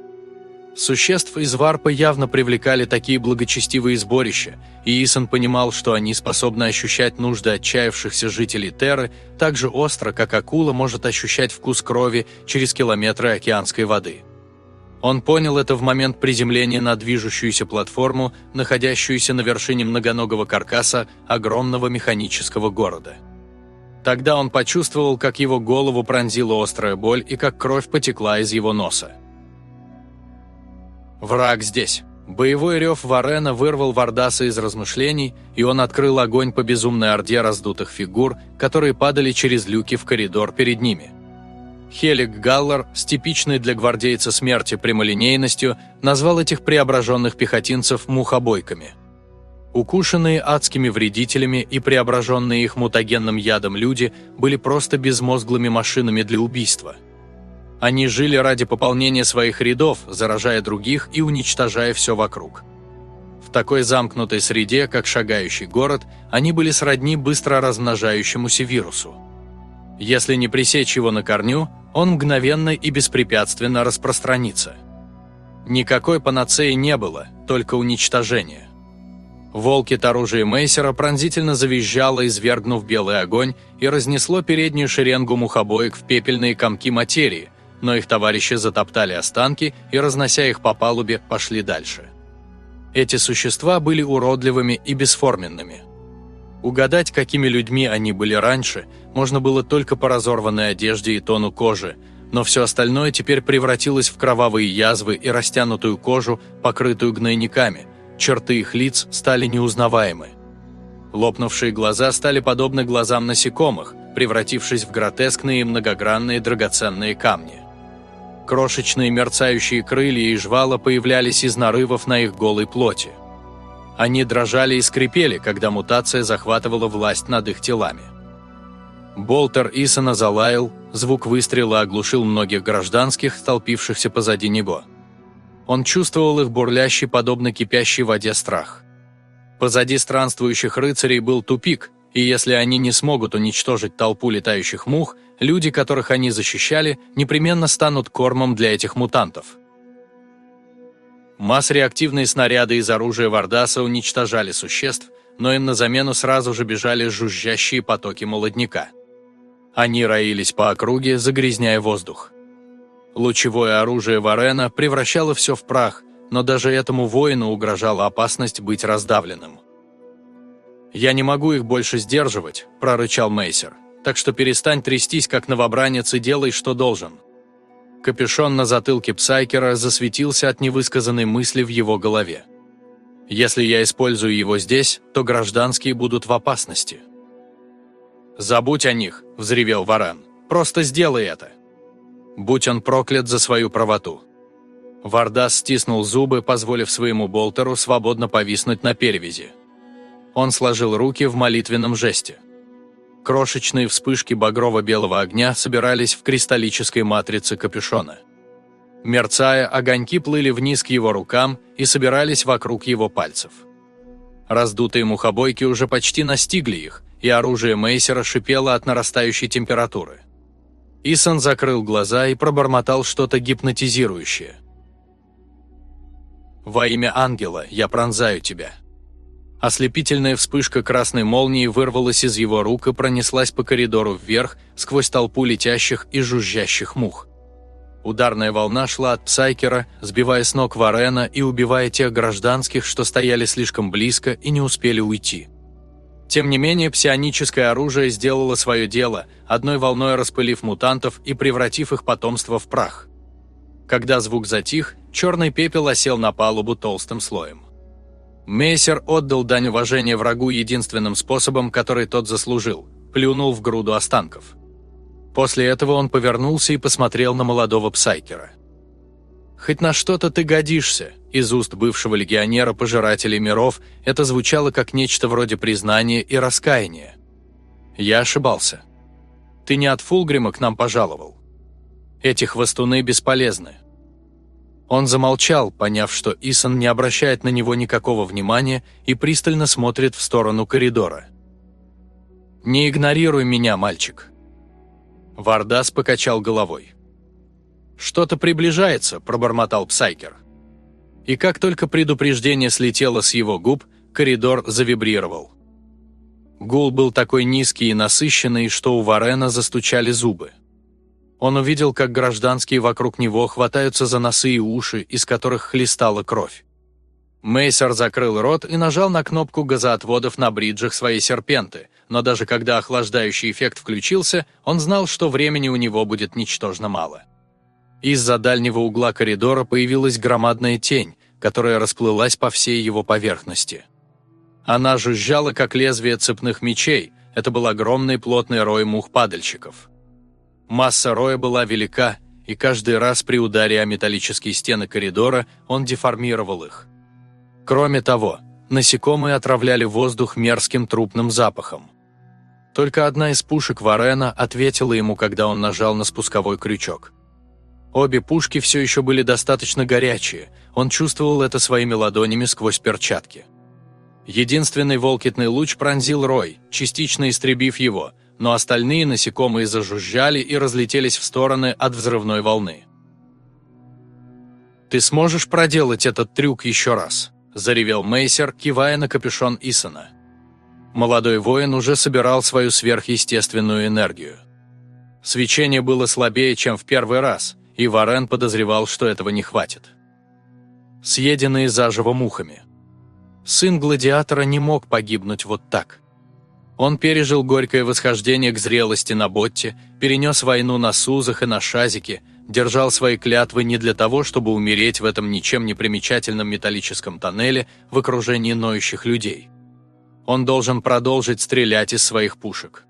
Speaker 1: Существ из Варпа явно привлекали такие благочестивые сборища, и Исон понимал, что они способны ощущать нужды отчаявшихся жителей Терры так же остро, как акула может ощущать вкус крови через километры океанской воды. Он понял это в момент приземления на движущуюся платформу, находящуюся на вершине многоногого каркаса огромного механического города. Тогда он почувствовал, как его голову пронзила острая боль и как кровь потекла из его носа. «Враг здесь», – Боевой рев Варена вырвал Вардаса из размышлений, и он открыл огонь по безумной орде раздутых фигур, которые падали через люки в коридор перед ними. Хелик Галлар с типичной для гвардейца смерти прямолинейностью назвал этих преображенных пехотинцев мухобойками. Укушенные адскими вредителями и преображенные их мутагенным ядом люди были просто безмозглыми машинами для убийства – они жили ради пополнения своих рядов, заражая других и уничтожая все вокруг. В такой замкнутой среде, как шагающий город, они были сродни быстро размножающемуся вирусу. Если не пресечь его на корню, он мгновенно и беспрепятственно распространится. Никакой панацеи не было, только уничтожение. Волки оружие Мейсера пронзительно завизжало, извергнув белый огонь, и разнесло переднюю шеренгу мухобоек в пепельные комки материи – но их товарищи затоптали останки и, разнося их по палубе, пошли дальше. Эти существа были уродливыми и бесформенными. Угадать, какими людьми они были раньше, можно было только по разорванной одежде и тону кожи, но все остальное теперь превратилось в кровавые язвы и растянутую кожу, покрытую гнойниками, черты их лиц стали неузнаваемы. Лопнувшие глаза стали подобны глазам насекомых, превратившись в гротескные многогранные драгоценные камни. Крошечные мерцающие крылья и жвала появлялись из нарывов на их голой плоти. Они дрожали и скрипели, когда мутация захватывала власть над их телами. Болтер Исона залаял, звук выстрела оглушил многих гражданских, столпившихся позади него. Он чувствовал их бурлящий, подобно кипящей воде, страх. Позади странствующих рыцарей был тупик, и если они не смогут уничтожить толпу летающих мух, люди, которых они защищали, непременно станут кормом для этих мутантов. Масс-реактивные снаряды из оружия Вардаса уничтожали существ, но им на замену сразу же бежали жужжащие потоки молодняка. Они роились по округе, загрязняя воздух. Лучевое оружие Варена превращало все в прах, но даже этому воину угрожала опасность быть раздавленным. «Я не могу их больше сдерживать», – прорычал Мейсер так что перестань трястись, как новобранец, и делай, что должен». Капюшон на затылке Псайкера засветился от невысказанной мысли в его голове. «Если я использую его здесь, то гражданские будут в опасности». «Забудь о них», – взревел Варан. «Просто сделай это». Будь он проклят за свою правоту. Вардас стиснул зубы, позволив своему болтеру свободно повиснуть на перевязи. Он сложил руки в молитвенном жесте. Крошечные вспышки багрово-белого огня собирались в кристаллической матрице капюшона. Мерцая, огоньки плыли вниз к его рукам и собирались вокруг его пальцев. Раздутые мухобойки уже почти настигли их, и оружие Мейсера шипело от нарастающей температуры. Исон закрыл глаза и пробормотал что-то гипнотизирующее. «Во имя ангела я пронзаю тебя», Ослепительная вспышка красной молнии вырвалась из его рук и пронеслась по коридору вверх, сквозь толпу летящих и жужжащих мух. Ударная волна шла от Псайкера, сбивая с ног Варена и убивая тех гражданских, что стояли слишком близко и не успели уйти. Тем не менее, псионическое оружие сделало свое дело, одной волной распылив мутантов и превратив их потомство в прах. Когда звук затих, черный пепел осел на палубу толстым слоем. Мейсер отдал дань уважения врагу единственным способом, который тот заслужил – плюнул в груду останков. После этого он повернулся и посмотрел на молодого Псайкера. «Хоть на что-то ты годишься», из уст бывшего легионера Пожирателей миров это звучало как нечто вроде признания и раскаяния. Я ошибался. Ты не от Фулгрима к нам пожаловал. Эти хвостуны бесполезны. Он замолчал, поняв, что Исон не обращает на него никакого внимания и пристально смотрит в сторону коридора. «Не игнорируй меня, мальчик». Вардас покачал головой. «Что-то приближается», – пробормотал Псайкер. И как только предупреждение слетело с его губ, коридор завибрировал. Гул был такой низкий и насыщенный, что у Варена застучали зубы. Он увидел, как гражданские вокруг него хватаются за носы и уши, из которых хлестала кровь. Мейсер закрыл рот и нажал на кнопку газоотводов на бриджах своей серпенты, но даже когда охлаждающий эффект включился, он знал, что времени у него будет ничтожно мало. Из-за дальнего угла коридора появилась громадная тень, которая расплылась по всей его поверхности. Она жужжала, как лезвие цепных мечей, это был огромный плотный рой мух-падальщиков. Масса роя была велика, и каждый раз при ударе о металлические стены коридора он деформировал их. Кроме того, насекомые отравляли воздух мерзким трупным запахом. Только одна из пушек Варена ответила ему, когда он нажал на спусковой крючок. Обе пушки все еще были достаточно горячие, он чувствовал это своими ладонями сквозь перчатки. Единственный волкетный луч пронзил Рой, частично истребив его, но остальные насекомые зажужжали и разлетелись в стороны от взрывной волны. «Ты сможешь проделать этот трюк еще раз?» – заревел Мейсер, кивая на капюшон Исона. Молодой воин уже собирал свою сверхъестественную энергию. Свечение было слабее, чем в первый раз, и Варен подозревал, что этого не хватит. Съеденные заживо мухами – Сын гладиатора не мог погибнуть вот так. Он пережил горькое восхождение к зрелости на Ботте, перенес войну на Сузах и на Шазике, держал свои клятвы не для того, чтобы умереть в этом ничем не примечательном металлическом тоннеле в окружении ноющих людей. Он должен продолжить стрелять из своих пушек.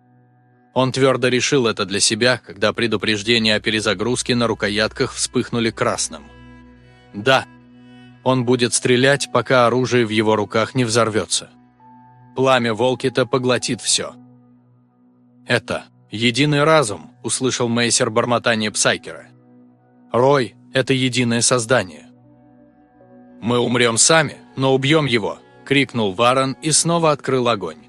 Speaker 1: Он твердо решил это для себя, когда предупреждения о перезагрузке на рукоятках вспыхнули красным. Да, он будет стрелять, пока оружие в его руках не взорвется. Пламя Волкита поглотит все. «Это единый разум», – услышал Мейсер бормотание Псайкера. «Рой – это единое создание». «Мы умрем сами, но убьем его», – крикнул Варон и снова открыл огонь.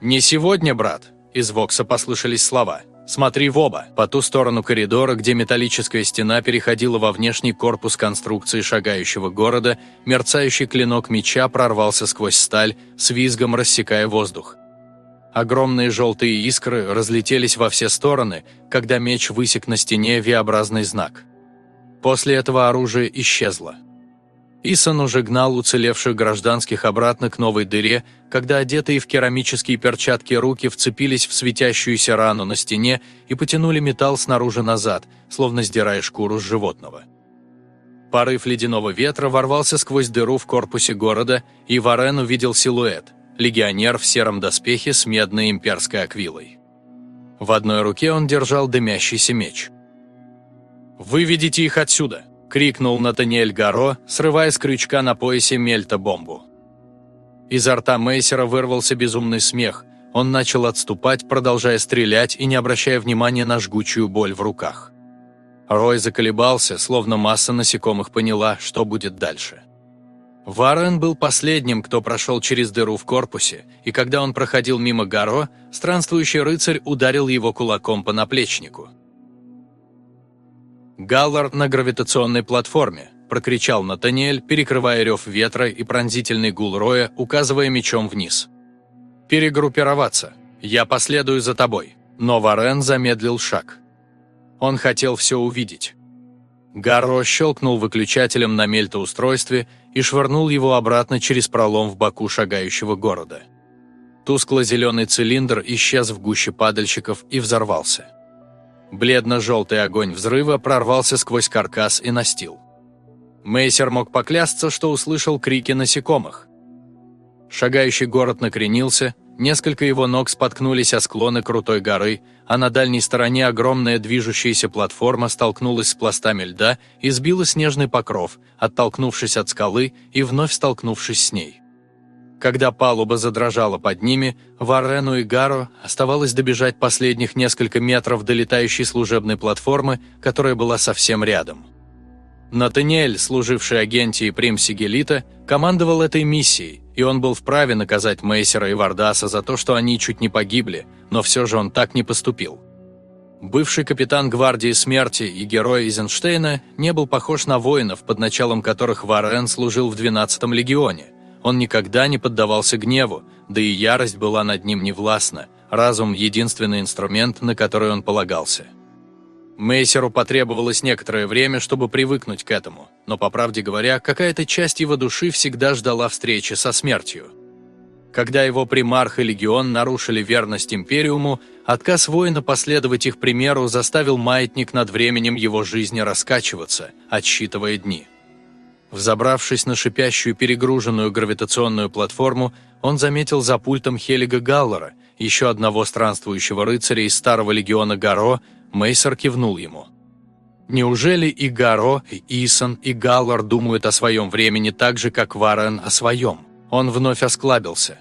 Speaker 1: «Не сегодня, брат», – из Вокса послышались слова – Смотри в оба, по ту сторону коридора, где металлическая стена переходила во внешний корпус конструкции шагающего города, мерцающий клинок меча прорвался сквозь сталь, с визгом рассекая воздух. Огромные желтые искры разлетелись во все стороны, когда меч высек на стене V-образный знак. После этого оружие исчезло. Исон уже гнал уцелевших гражданских обратно к новой дыре, когда одетые в керамические перчатки руки вцепились в светящуюся рану на стене и потянули металл снаружи назад, словно сдирая шкуру с животного. Порыв ледяного ветра ворвался сквозь дыру в корпусе города, и Варен увидел силуэт – легионер в сером доспехе с медной имперской аквилой. В одной руке он держал дымящийся меч. «Выведите их отсюда!» – крикнул Натаниэль Гаро, срывая с крючка на поясе мельта бомбу. Изо рта Мейсера вырвался безумный смех. Он начал отступать, продолжая стрелять и не обращая внимания на жгучую боль в руках. Рой заколебался, словно масса насекомых поняла, что будет дальше. Варен был последним, кто прошел через дыру в корпусе, и когда он проходил мимо Гаро, странствующий рыцарь ударил его кулаком по наплечнику. «Галлар на гравитационной платформе», – прокричал Натаниэль, перекрывая рев ветра и пронзительный гул роя, указывая мечом вниз. «Перегруппироваться. Я последую за тобой». Но Варен замедлил шаг. Он хотел все увидеть. Гарро щелкнул выключателем на мельтоустройстве и швырнул его обратно через пролом в боку шагающего города. Тускло-зеленый цилиндр исчез в гуще падальщиков и взорвался. Бледно-желтый огонь взрыва прорвался сквозь каркас и настил. Мейсер мог поклясться, что услышал крики насекомых. Шагающий город накренился, несколько его ног споткнулись о склоны крутой горы, а на дальней стороне огромная движущаяся платформа столкнулась с пластами льда и сбила снежный покров, оттолкнувшись от скалы и вновь столкнувшись с ней. Когда палуба задрожала под ними, Варену и Гаро оставалось добежать последних несколько метров до летающей служебной платформы, которая была совсем рядом. Натаниэль, служивший агенте и примси Гелита, командовал этой миссией, и он был вправе наказать Мейсера и Вардаса за то, что они чуть не погибли, но все же он так не поступил. Бывший капитан гвардии смерти и герой Эйзенштейна не был похож на воинов, под началом которых Варен служил в 12-м легионе, он никогда не поддавался гневу, да и ярость была над ним невластна, разум – единственный инструмент, на который он полагался. Мейсеру потребовалось некоторое время, чтобы привыкнуть к этому, но, по правде говоря, какая-то часть его души всегда ждала встречи со смертью. Когда его примарх и легион нарушили верность Империуму, отказ воина последовать их примеру заставил маятник над временем его жизни раскачиваться, отсчитывая дни – Взобравшись на шипящую перегруженную гравитационную платформу, он заметил за пультом Хелига Галлора, еще одного странствующего рыцаря из старого легиона Гаро, Мейсер кивнул ему. Неужели и Гаро, и Исон, и Галлар думают о своем времени так же, как Варен о своем? Он вновь осклабился.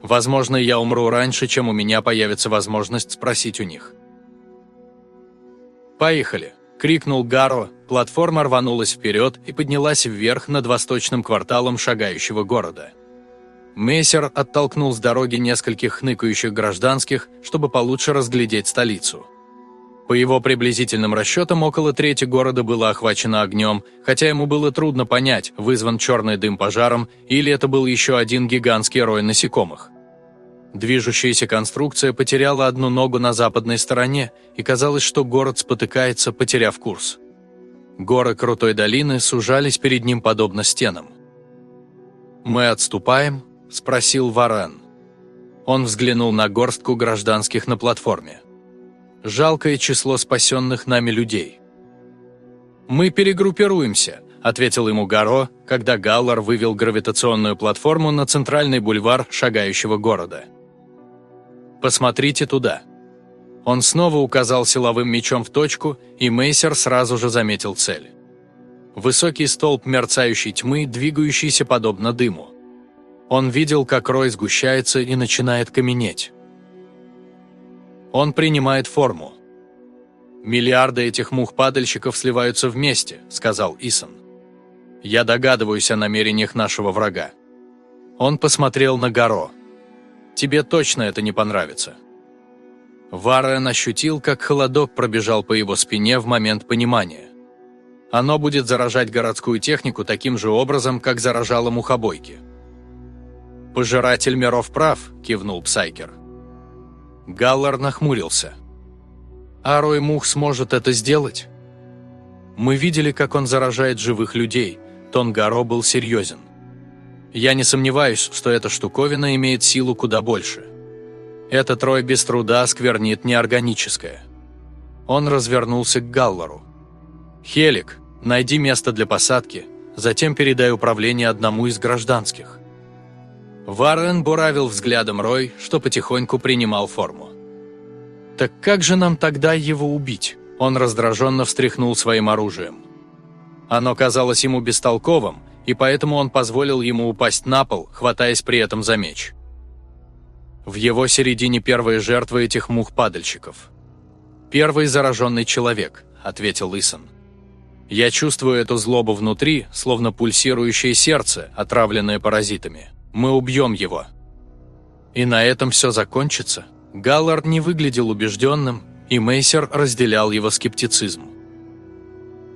Speaker 1: Возможно, я умру раньше, чем у меня появится возможность спросить у них. «Поехали!» – крикнул Гаро. Платформа рванулась вперед и поднялась вверх над восточным кварталом шагающего города. Мессер оттолкнул с дороги нескольких хныкающих гражданских, чтобы получше разглядеть столицу. По его приблизительным расчетам, около трети города было охвачено огнем, хотя ему было трудно понять, вызван черный дым пожаром или это был еще один гигантский рой насекомых. Движущаяся конструкция потеряла одну ногу на западной стороне, и казалось, что город спотыкается, потеряв курс. Горы крутой долины сужались перед ним подобно стенам. «Мы отступаем?» – спросил Варен. Он взглянул на горстку гражданских на платформе. Жалкое число спасенных нами людей. «Мы перегруппируемся», – ответил ему Гаро, когда Галлар вывел гравитационную платформу на центральный бульвар шагающего города. «Посмотрите туда». Он снова указал силовым мечом в точку, и Мейсер сразу же заметил цель. Высокий столб мерцающей тьмы, двигающийся подобно дыму. Он видел, как рой сгущается и начинает каменеть. Он принимает форму. «Миллиарды этих мух-падальщиков сливаются вместе», — сказал Исон. «Я догадываюсь о намерениях нашего врага». Он посмотрел на Гаро. «Тебе точно это не понравится». Варен ощутил, как холодок пробежал по его спине в момент понимания. Оно будет заражать городскую технику таким же образом, как заражало мухобойки. «Пожиратель миров прав», – кивнул Псайкер. Галлар нахмурился. «А Рой Мух сможет это сделать?» «Мы видели, как он заражает живых людей. Тонгаро был серьезен. Я не сомневаюсь, что эта штуковина имеет силу куда больше. Этот Рой без труда сквернит неорганическое». Он развернулся к Галлару. «Хелик, найди место для посадки, затем передай управление одному из гражданских». Варен буравил взглядом Рой, что потихоньку принимал форму. «Так как же нам тогда его убить?» Он раздраженно встряхнул своим оружием. Оно казалось ему бестолковым, и поэтому он позволил ему упасть на пол, хватаясь при этом за меч. В его середине первые жертвы этих мух-падальщиков. «Первый зараженный человек», — ответил Исон. «Я чувствую эту злобу внутри, словно пульсирующее сердце, отравленное паразитами». Мы убьем его». И на этом все закончится. Галлард не выглядел убежденным, и Мейсер разделял его скептицизм.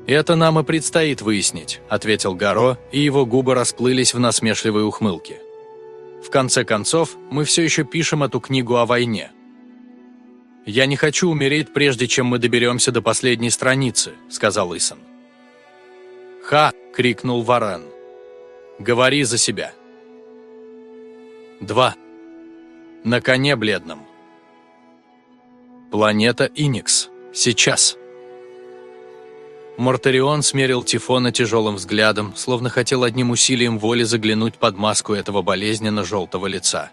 Speaker 1: «Это нам и предстоит выяснить», – ответил Гаро, и его губы расплылись в насмешливой ухмылке. «В конце концов, мы все еще пишем эту книгу о войне». «Я не хочу умереть, прежде чем мы доберемся до последней страницы», – сказал Исон. «Ха!» – крикнул Варан. «Говори за себя». Два. На коне бледном. Планета Иникс. Сейчас. Мортарион смерил Тифона тяжелым взглядом, словно хотел одним усилием воли заглянуть под маску этого болезненно-желтого лица.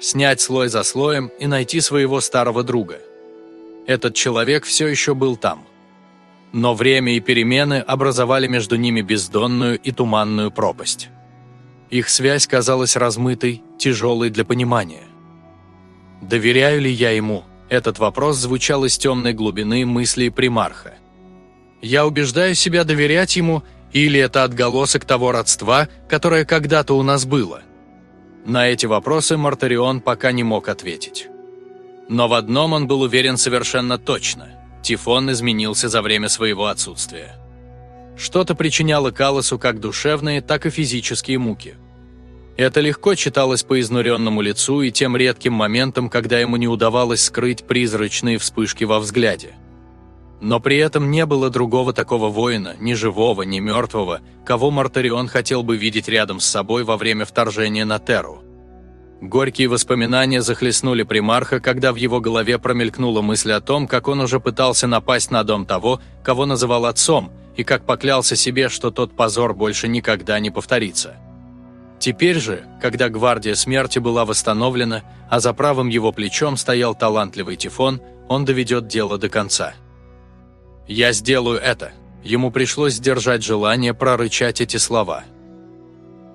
Speaker 1: Снять слой за слоем и найти своего старого друга. Этот человек все еще был там. Но время и перемены образовали между ними бездонную и туманную пропасть. Их связь казалась размытой, тяжелой для понимания. Доверяю ли я ему? Этот вопрос звучал из темной глубины мыслей примарха. Я убеждаю себя доверять ему, или это отголосок того родства, которое когда-то у нас было? На эти вопросы Мартарион пока не мог ответить. Но в одном он был уверен совершенно точно. Тифон изменился за время своего отсутствия. Что-то причиняло Калосу как душевные, так и физические муки. Это легко читалось по изнуренному лицу и тем редким моментам, когда ему не удавалось скрыть призрачные вспышки во взгляде. Но при этом не было другого такого воина, ни живого, ни мертвого, кого Мартарион хотел бы видеть рядом с собой во время вторжения на Терру. Горькие воспоминания захлестнули примарха, когда в его голове промелькнула мысль о том, как он уже пытался напасть на дом того, кого называл отцом, и как поклялся себе, что тот позор больше никогда не повторится. Теперь же, когда гвардия смерти была восстановлена, а за правым его плечом стоял талантливый Тифон, он доведет дело до конца. «Я сделаю это!» Ему пришлось сдержать желание прорычать эти слова.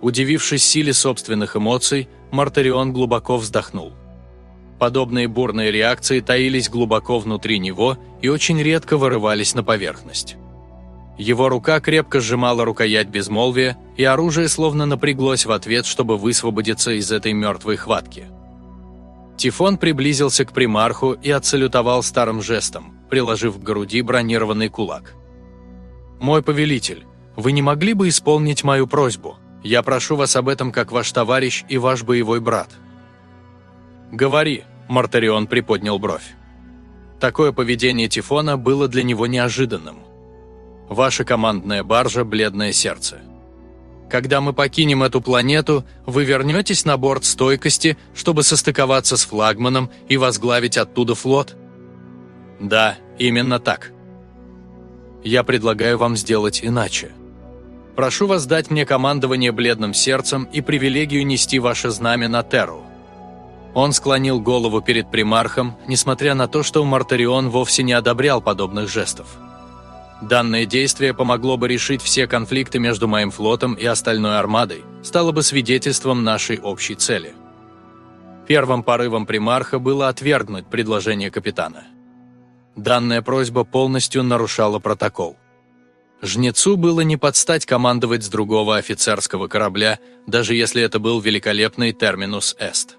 Speaker 1: Удивившись силе собственных эмоций, Мартарион глубоко вздохнул. Подобные бурные реакции таились глубоко внутри него и очень редко вырывались на поверхность. Его рука крепко сжимала рукоять безмолвия, и оружие словно напряглось в ответ, чтобы высвободиться из этой мертвой хватки. Тифон приблизился к примарху и отсалютовал старым жестом, приложив к груди бронированный кулак. «Мой повелитель, вы не могли бы исполнить мою просьбу? Я прошу вас об этом как ваш товарищ и ваш боевой брат». «Говори», – Мартарион приподнял бровь. Такое поведение Тифона было для него неожиданным – Ваша командная баржа «Бледное сердце». Когда мы покинем эту планету, вы вернетесь на борт стойкости, чтобы состыковаться с флагманом и возглавить оттуда флот? Да, именно так. Я предлагаю вам сделать иначе. Прошу вас дать мне командование бледным сердцем и привилегию нести ваше знамя на Терру. Он склонил голову перед примархом, несмотря на то, что Мартарион вовсе не одобрял подобных жестов. Данное действие помогло бы решить все конфликты между моим флотом и остальной армадой, стало бы свидетельством нашей общей цели. Первым порывом примарха было отвергнуть предложение капитана. Данная просьба полностью нарушала протокол. Жнецу было не подстать командовать с другого офицерского корабля, даже если это был великолепный терминус Эст.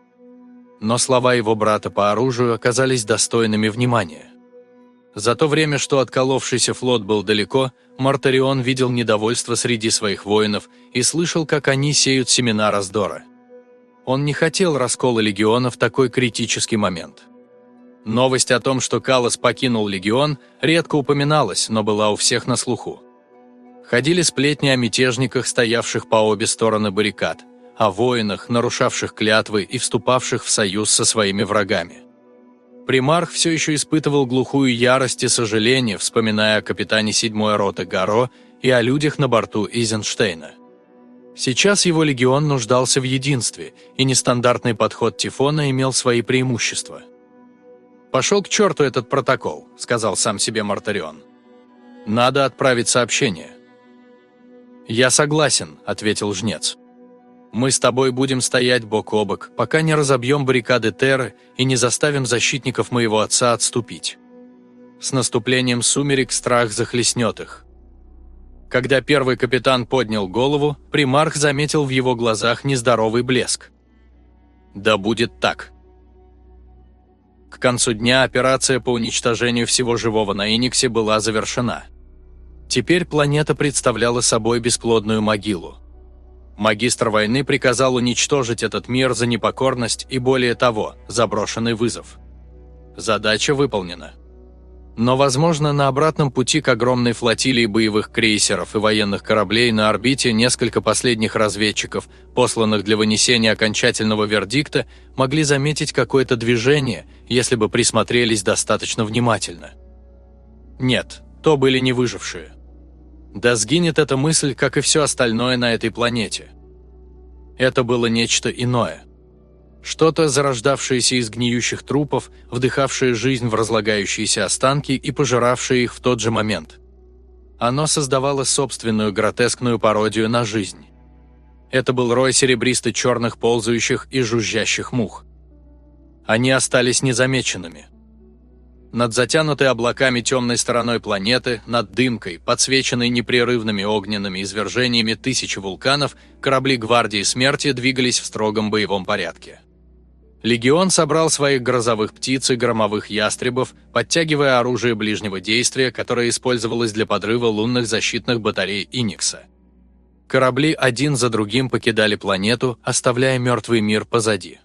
Speaker 1: Но слова его брата по оружию оказались достойными внимания. За то время, что отколовшийся флот был далеко, Мартарион видел недовольство среди своих воинов и слышал, как они сеют семена раздора. Он не хотел раскола легиона в такой критический момент. Новость о том, что Калос покинул легион, редко упоминалась, но была у всех на слуху. Ходили сплетни о мятежниках, стоявших по обе стороны баррикад, о воинах, нарушавших клятвы и вступавших в союз со своими врагами. Примарх все еще испытывал глухую ярость и сожаление, вспоминая о капитане седьмой роты Гаро и о людях на борту Изенштейна. Сейчас его легион нуждался в единстве, и нестандартный подход Тифона имел свои преимущества. «Пошел к черту этот протокол», — сказал сам себе Мартарион. «Надо отправить сообщение». «Я согласен», — ответил жнец. Мы с тобой будем стоять бок о бок, пока не разобьем баррикады Терры и не заставим защитников моего отца отступить. С наступлением сумерек страх захлестнет их. Когда первый капитан поднял голову, примарх заметил в его глазах нездоровый блеск. «Да будет так». К концу дня операция по уничтожению всего живого на Иниксе была завершена. Теперь планета представляла собой бесплодную могилу. Магистр войны приказал уничтожить этот мир за непокорность и, более того, заброшенный вызов. Задача выполнена. Но, возможно, на обратном пути к огромной флотилии боевых крейсеров и военных кораблей на орбите несколько последних разведчиков, посланных для вынесения окончательного вердикта, могли заметить какое-то движение, если бы присмотрелись достаточно внимательно. Нет, то были не выжившие. Да сгинет эта мысль, как и все остальное на этой планете. Это было нечто иное. Что-то, зарождавшееся из гниющих трупов, вдыхавшее жизнь в разлагающиеся останки и пожиравшее их в тот же момент. Оно создавало собственную гротескную пародию на жизнь. Это был рой серебристо-черных ползающих и жужжащих мух. Они остались незамеченными – над затянутой облаками темной стороной планеты, над дымкой, подсвеченной непрерывными огненными извержениями тысячи вулканов, корабли Гвардии Смерти двигались в строгом боевом порядке. Легион собрал своих грозовых птиц и громовых ястребов, подтягивая оружие ближнего действия, которое использовалось для подрыва лунных защитных батарей Иникса. Корабли один за другим покидали планету, оставляя мертвый мир позади.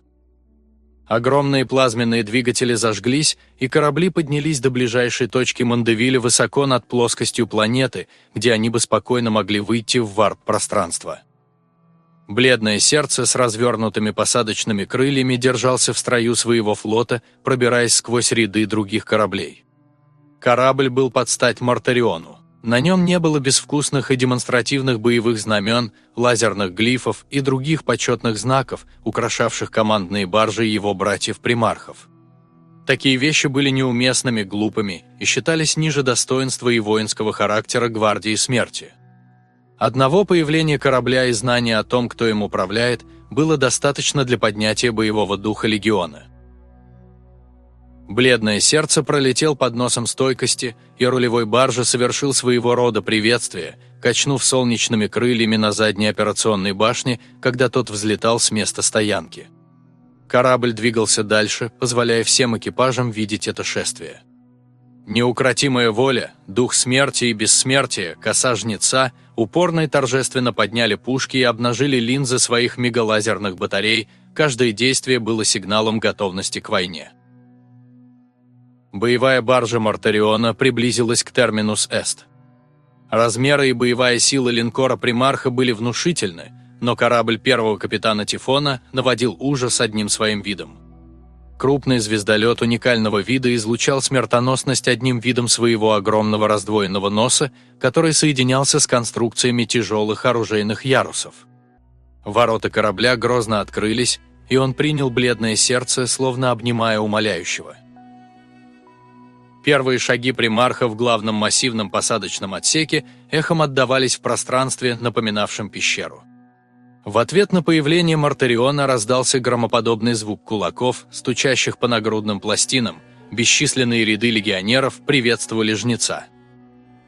Speaker 1: Огромные плазменные двигатели зажглись, и корабли поднялись до ближайшей точки Мандевиля высоко над плоскостью планеты, где они бы спокойно могли выйти в варп-пространство. Бледное сердце с развернутыми посадочными крыльями держался в строю своего флота, пробираясь сквозь ряды других кораблей. Корабль был под стать Мартариону. На нем не было безвкусных и демонстративных боевых знамен, лазерных глифов и других почетных знаков, украшавших командные баржи его братьев-примархов. Такие вещи были неуместными, глупыми и считались ниже достоинства и воинского характера гвардии смерти. Одного появления корабля и знания о том, кто им управляет, было достаточно для поднятия боевого духа легиона. Бледное сердце пролетел под носом стойкости, и рулевой баржи совершил своего рода приветствие, качнув солнечными крыльями на задней операционной башне, когда тот взлетал с места стоянки. Корабль двигался дальше, позволяя всем экипажам видеть это шествие. Неукротимая воля, дух смерти и бессмертия, коса жнеца упорно и торжественно подняли пушки и обнажили линзы своих мегалазерных батарей, каждое действие было сигналом готовности к войне. Боевая баржа Мартариона приблизилась к терминус Эст. Размеры и боевая сила линкора Примарха были внушительны, но корабль первого капитана Тифона наводил ужас одним своим видом. Крупный звездолет уникального вида излучал смертоносность одним видом своего огромного раздвоенного носа, который соединялся с конструкциями тяжелых оружейных ярусов. Ворота корабля грозно открылись, и он принял бледное сердце, словно обнимая умоляющего – Первые шаги примарха в главном массивном посадочном отсеке эхом отдавались в пространстве, напоминавшем пещеру. В ответ на появление Мартариона раздался громоподобный звук кулаков, стучащих по нагрудным пластинам, бесчисленные ряды легионеров приветствовали жнеца.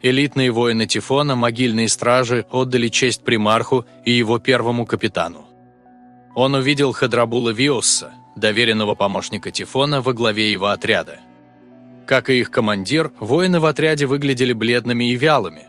Speaker 1: Элитные воины Тифона, могильные стражи, отдали честь примарху и его первому капитану. Он увидел Хадрабула Виосса, доверенного помощника Тифона во главе его отряда. Как и их командир, воины в отряде выглядели бледными и вялыми,